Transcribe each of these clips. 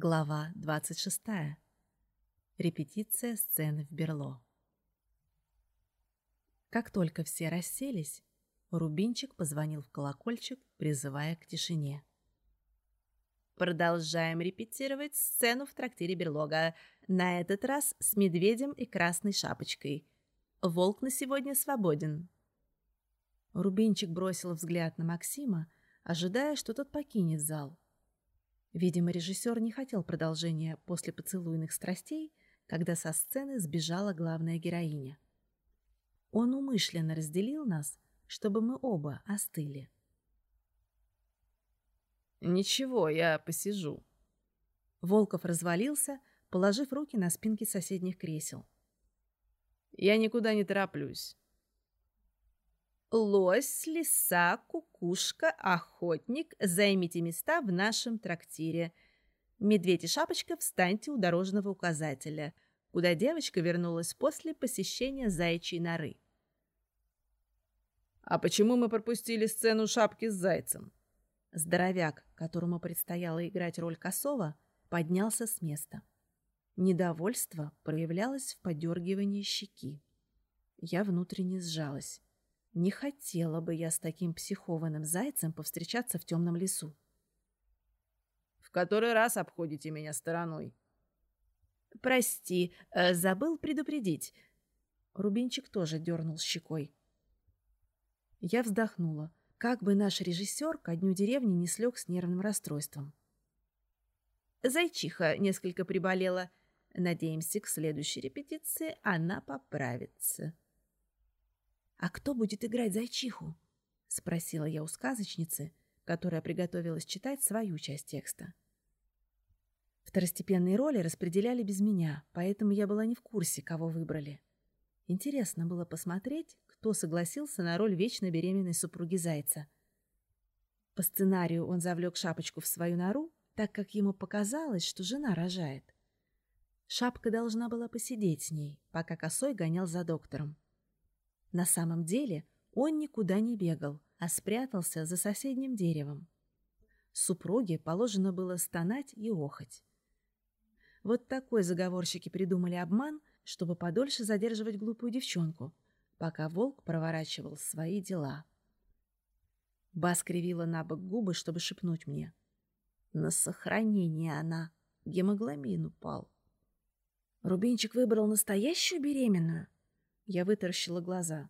Глава 26. Репетиция сцены в Берло. Как только все расселись, Рубинчик позвонил в колокольчик, призывая к тишине. Продолжаем репетировать сцену в трактире Берлога. На этот раз с медведем и красной шапочкой. Волк на сегодня свободен. Рубинчик бросил взгляд на Максима, ожидая, что тот покинет зал. Видимо, режиссер не хотел продолжения после поцелуйных страстей, когда со сцены сбежала главная героиня. Он умышленно разделил нас, чтобы мы оба остыли. «Ничего, я посижу». Волков развалился, положив руки на спинки соседних кресел. «Я никуда не тороплюсь. Лось, лиса, кукушка, охотник, займите места в нашем трактире. Медведь и шапочка, встаньте у дорожного указателя, куда девочка вернулась после посещения заячьей норы. «А почему мы пропустили сцену шапки с зайцем?» Здоровяк, которому предстояло играть роль косого, поднялся с места. Недовольство проявлялось в подергивании щеки. Я внутренне сжалась. Не хотела бы я с таким психованным зайцем повстречаться в темном лесу. В который раз обходите меня стороной? Прости, э, забыл предупредить. Рубинчик тоже дернул щекой. Я вздохнула, как бы наш режиссер ко дню деревни не слег с нервным расстройством. Зайчиха несколько приболела. Надеемся, к следующей репетиции она поправится. «А кто будет играть зайчиху?» — спросила я у сказочницы, которая приготовилась читать свою часть текста. Второстепенные роли распределяли без меня, поэтому я была не в курсе, кого выбрали. Интересно было посмотреть, кто согласился на роль вечно беременной супруги Зайца. По сценарию он завлек Шапочку в свою нору, так как ему показалось, что жена рожает. Шапка должна была посидеть с ней, пока косой гонял за доктором. На самом деле он никуда не бегал, а спрятался за соседним деревом. Супруге положено было стонать и охать. Вот такой заговорщики придумали обман, чтобы подольше задерживать глупую девчонку, пока волк проворачивал свои дела. Бас кривила на бок губы, чтобы шепнуть мне. На сохранение она. Гемоглобин упал. Рубинчик выбрал настоящую беременную? Я вытаращила глаза.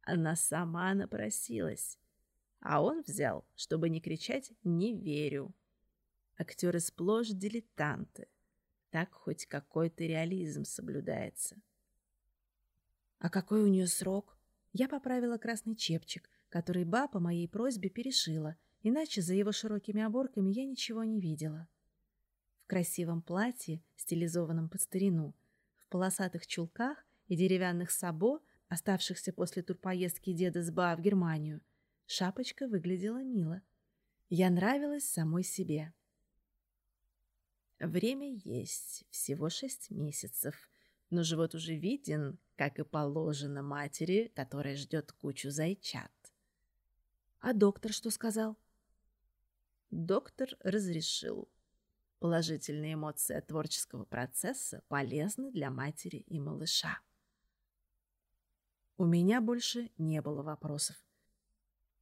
Она сама напросилась. А он взял, чтобы не кричать «не верю». Актеры сплошь дилетанты. Так хоть какой-то реализм соблюдается. А какой у нее срок? Я поправила красный чепчик, который ба по моей просьбе перешила, иначе за его широкими оборками я ничего не видела. В красивом платье, стилизованном под старину, в полосатых чулках и деревянных сабо, оставшихся после турпоездки деда с Ба в Германию, шапочка выглядела мило. Я нравилась самой себе. Время есть, всего шесть месяцев, но живот уже виден, как и положено матери, которая ждет кучу зайчат. А доктор что сказал? Доктор разрешил. Положительные эмоции от творческого процесса полезны для матери и малыша. У меня больше не было вопросов.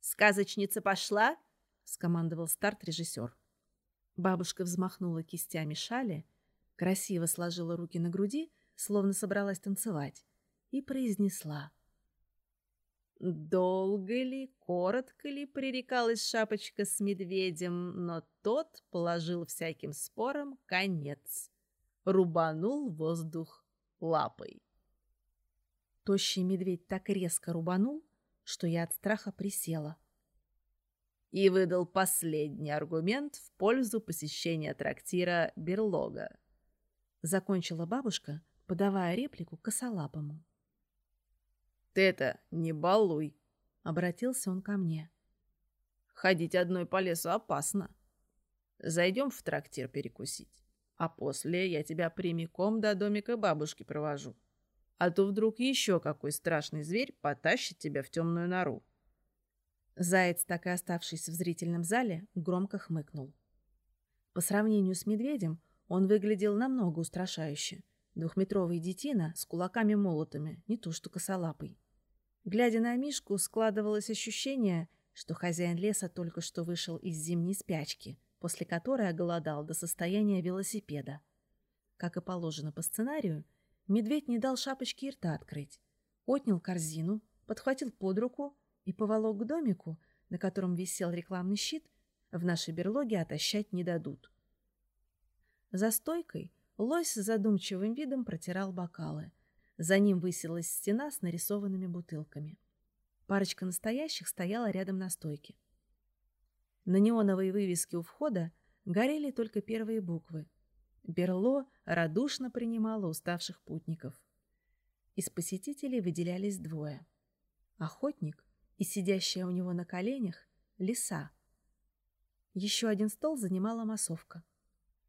«Сказочница пошла?» — скомандовал старт-режиссер. Бабушка взмахнула кистями шали, красиво сложила руки на груди, словно собралась танцевать, и произнесла. Долго ли, коротко ли пререкалась шапочка с медведем, но тот положил всяким спорам конец. Рубанул воздух лапой. Тощий медведь так резко рубанул, что я от страха присела. И выдал последний аргумент в пользу посещения трактира Берлога. Закончила бабушка, подавая реплику косолапому. «Ты это, не балуй!» — обратился он ко мне. «Ходить одной по лесу опасно. Зайдем в трактир перекусить, а после я тебя прямиком до домика бабушки провожу а то вдруг еще какой страшный зверь потащит тебя в темную нору. Заяц, так и оставшийся в зрительном зале, громко хмыкнул. По сравнению с медведем он выглядел намного устрашающе. Двухметровый детина с кулаками-молотами, не то что косолапый. Глядя на Мишку, складывалось ощущение, что хозяин леса только что вышел из зимней спячки, после которой оголодал до состояния велосипеда. Как и положено по сценарию, медведь не дал шапочке и рта открыть. Отнял корзину, подхватил под руку и поволок к домику, на котором висел рекламный щит, в нашей берлоге отощать не дадут. За стойкой лось с задумчивым видом протирал бокалы. За ним высилась стена с нарисованными бутылками. Парочка настоящих стояла рядом на стойке. На неоновой вывеске у входа горели только первые буквы. Берло радушно принимало уставших путников. Из посетителей выделялись двое. Охотник и сидящая у него на коленях лиса. Еще один стол занимала массовка.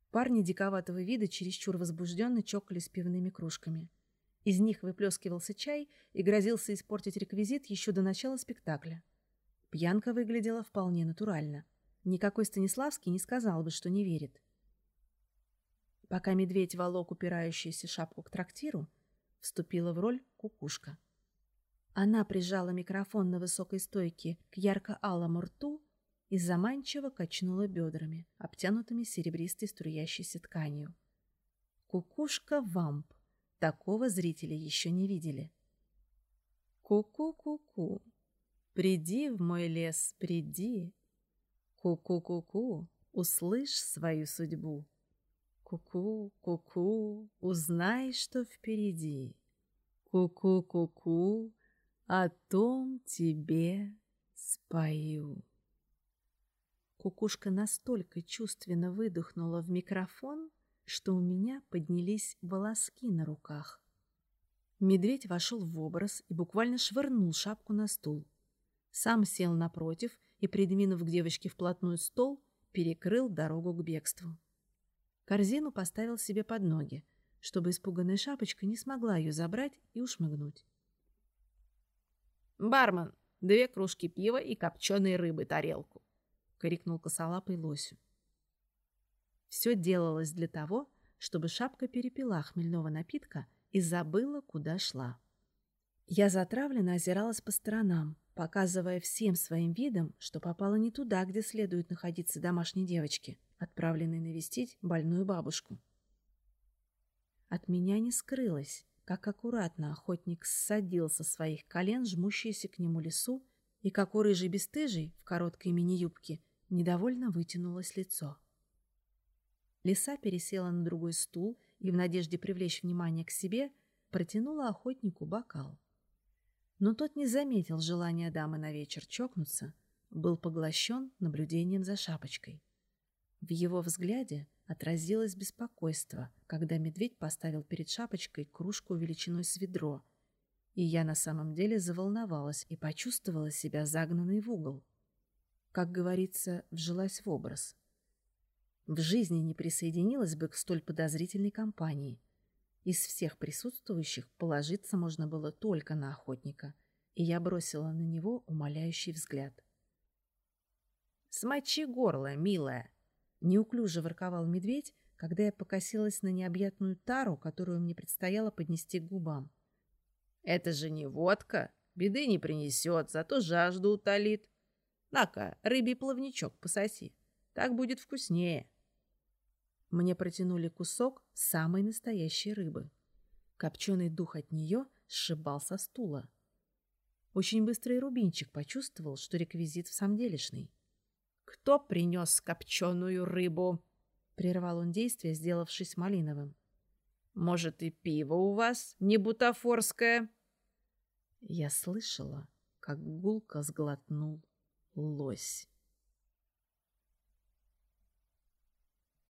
Парни диковатого вида чересчур возбужденно чокались пивными кружками. Из них выплескивался чай и грозился испортить реквизит еще до начала спектакля. Пьянка выглядела вполне натурально. Никакой Станиславский не сказал бы, что не верит. Пока медведь волок упирающуюся шапку к трактиру, вступила в роль кукушка. Она прижала микрофон на высокой стойке к ярко-алому рту и заманчиво качнула бедрами, обтянутыми серебристой струящейся тканью. Кукушка-вамп. Такого зрители еще не видели. Ку-ку-ку-ку. Приди в мой лес, приди. Ку-ку-ку-ку. Услышь свою судьбу. Ку-ку, ку-ку, узнай, что впереди. Ку-ку-ку-ку, о том тебе спою. Кукушка настолько чувственно выдохнула в микрофон, что у меня поднялись волоски на руках. Медведь вошел в образ и буквально швырнул шапку на стул. Сам сел напротив и, придвинув к девочке вплотную стол, перекрыл дорогу к бегству. Корзину поставил себе под ноги, чтобы испуганная шапочка не смогла ее забрать и ушмыгнуть. «Бармен, две кружки пива и копченой рыбы тарелку!» — крикнул косолапый лосю. Все делалось для того, чтобы шапка перепила хмельного напитка и забыла, куда шла. Я затравленно озиралась по сторонам, показывая всем своим видом, что попала не туда, где следует находиться домашней девочке — отправленный навестить больную бабушку. От меня не скрылось, как аккуратно охотник ссадил со своих колен жмущийся к нему лесу, и как у рыжей бесстыжей в короткой мини-юбке недовольно вытянулось лицо. Лиса пересела на другой стул и в надежде привлечь внимание к себе протянула охотнику бокал. Но тот не заметил желания дамы на вечер чокнуться, был поглощен наблюдением за шапочкой. В его взгляде отразилось беспокойство, когда медведь поставил перед шапочкой кружку величиной с ведро, и я на самом деле заволновалась и почувствовала себя загнанной в угол. Как говорится, вжилась в образ. В жизни не присоединилась бы к столь подозрительной компании. Из всех присутствующих положиться можно было только на охотника, и я бросила на него умоляющий взгляд. «Смочи горло, милая!» Неуклюже ворковал медведь, когда я покосилась на необъятную тару, которую мне предстояло поднести к губам. «Это же не водка, беды не принесет, зато жажду утолит. На-ка, рыбий плавничок пососи, так будет вкуснее». Мне протянули кусок самой настоящей рыбы. Копченый дух от нее сшибал со стула. Очень быстрый рубинчик почувствовал, что реквизит в самом делешный. «Кто принес копченую рыбу?» — прервал он действие, сделавшись малиновым. «Может, и пиво у вас не бутафорское?» Я слышала, как гулко сглотнул лось.